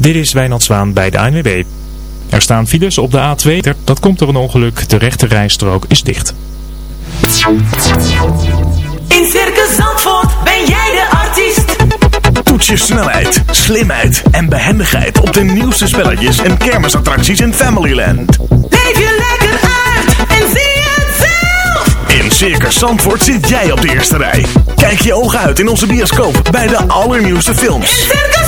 Dit is Wijnand Zwaan bij de ANWB. Er staan files op de A2. Dat komt door een ongeluk. De rechte rijstrook is dicht. In Circus Zandvoort ben jij de artiest. Toets je snelheid, slimheid en behendigheid op de nieuwste spelletjes en kermisattracties in Familyland. Leef je lekker uit en zie het zelf. In Circus Zandvoort zit jij op de eerste rij. Kijk je ogen uit in onze bioscoop bij de allernieuwste films. In Circus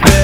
Crowd?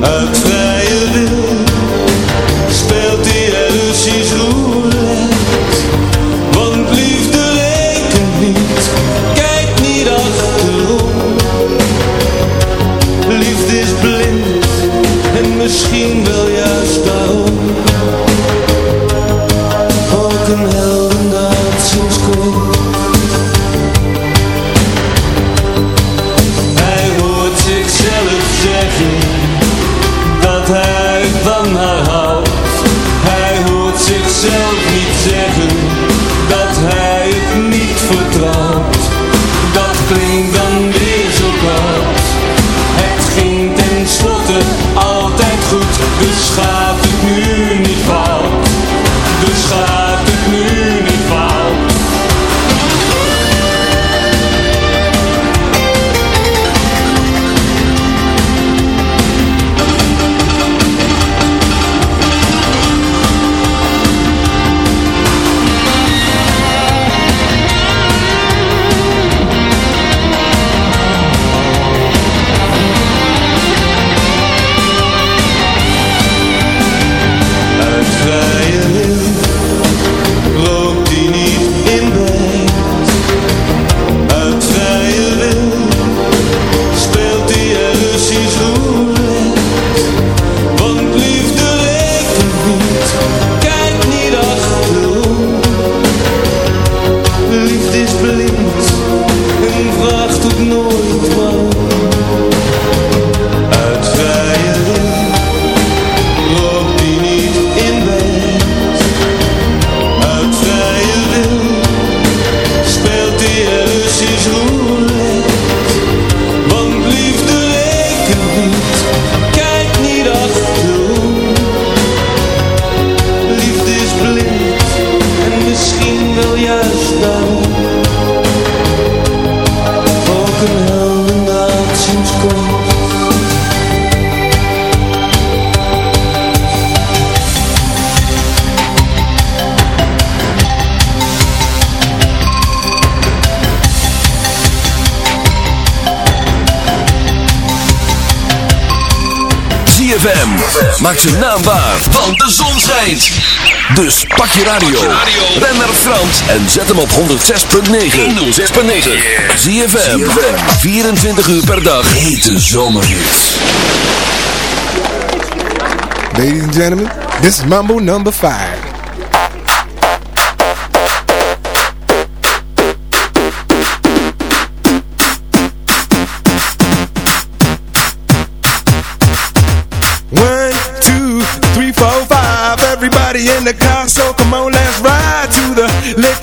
het zichzelf niet zeggen dat hij ZFM. Maak ze naambaar, want de zon schijnt. Dus pak je radio. ren naar Frans en zet hem op 106.9. 106.9. ZFM. 24 uur per dag. Hete zomerhits. Ladies and gentlemen, this is Mambo number 5.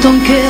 Ton cœur,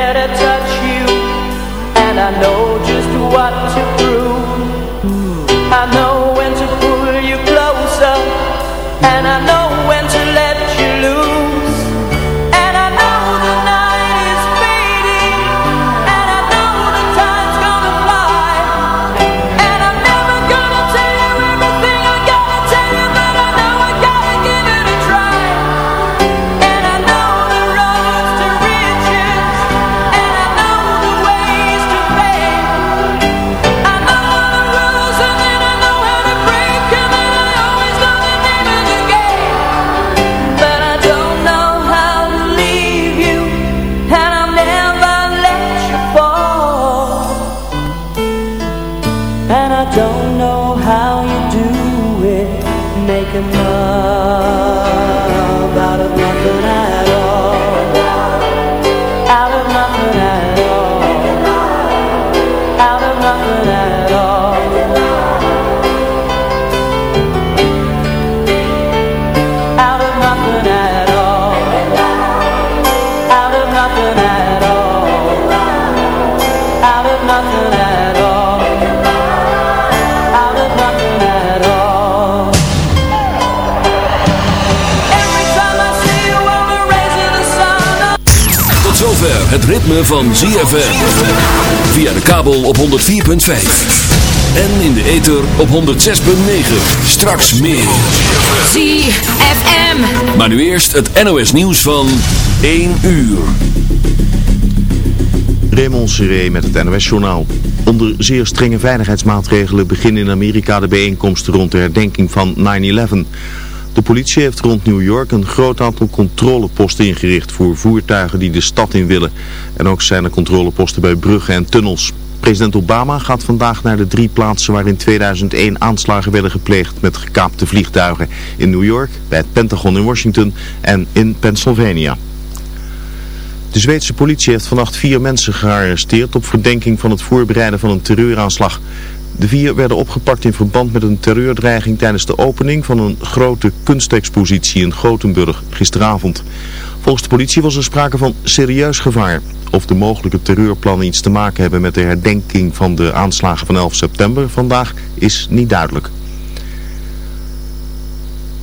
ZFM. Via de kabel op 104.5. En in de ether op 106.9. Straks meer. ZFM. Maar nu eerst het NOS nieuws van 1 uur. Raymond Seré met het NOS-journaal. Onder zeer strenge veiligheidsmaatregelen beginnen in Amerika de bijeenkomsten rond de herdenking van 9-11. De politie heeft rond New York een groot aantal controleposten ingericht voor voertuigen die de stad in willen. En ook zijn er controleposten bij bruggen en tunnels. President Obama gaat vandaag naar de drie plaatsen waar in 2001 aanslagen werden gepleegd met gekaapte vliegtuigen. In New York, bij het Pentagon in Washington en in Pennsylvania. De Zweedse politie heeft vannacht vier mensen gearresteerd op verdenking van het voorbereiden van een terreuraanslag. De vier werden opgepakt in verband met een terreurdreiging tijdens de opening van een grote kunstexpositie in Gothenburg gisteravond. Volgens de politie was er sprake van serieus gevaar. Of de mogelijke terreurplannen iets te maken hebben met de herdenking van de aanslagen van 11 september vandaag is niet duidelijk.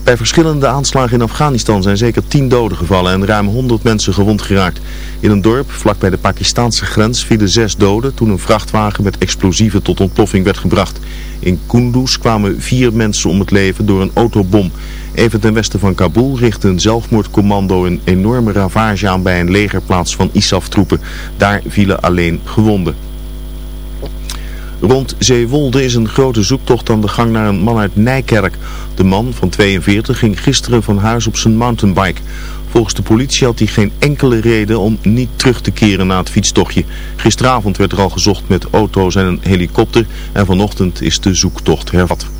Bij verschillende aanslagen in Afghanistan zijn zeker 10 doden gevallen en ruim 100 mensen gewond geraakt. In een dorp vlakbij de Pakistanse grens vielen zes doden toen een vrachtwagen met explosieven tot ontploffing werd gebracht. In Kunduz kwamen vier mensen om het leven door een autobom. Even ten westen van Kabul richtte een zelfmoordcommando een enorme ravage aan bij een legerplaats van ISAF-troepen. Daar vielen alleen gewonden. Rond Zeewolde is een grote zoektocht aan de gang naar een man uit Nijkerk. De man van 42 ging gisteren van huis op zijn mountainbike. Volgens de politie had hij geen enkele reden om niet terug te keren na het fietstochtje. Gisteravond werd er al gezocht met auto's en een helikopter en vanochtend is de zoektocht hervat.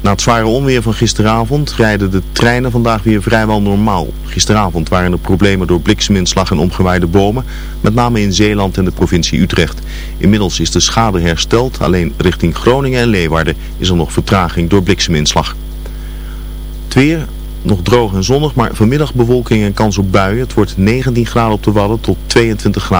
Na het zware onweer van gisteravond rijden de treinen vandaag weer vrijwel normaal. Gisteravond waren er problemen door blikseminslag en omgewaaide bomen, met name in Zeeland en de provincie Utrecht. Inmiddels is de schade hersteld, alleen richting Groningen en Leeuwarden is er nog vertraging door blikseminslag. Het weer, nog droog en zonnig, maar vanmiddag bewolking en kans op buien. Het wordt 19 graden op de Wadden tot 22 graden.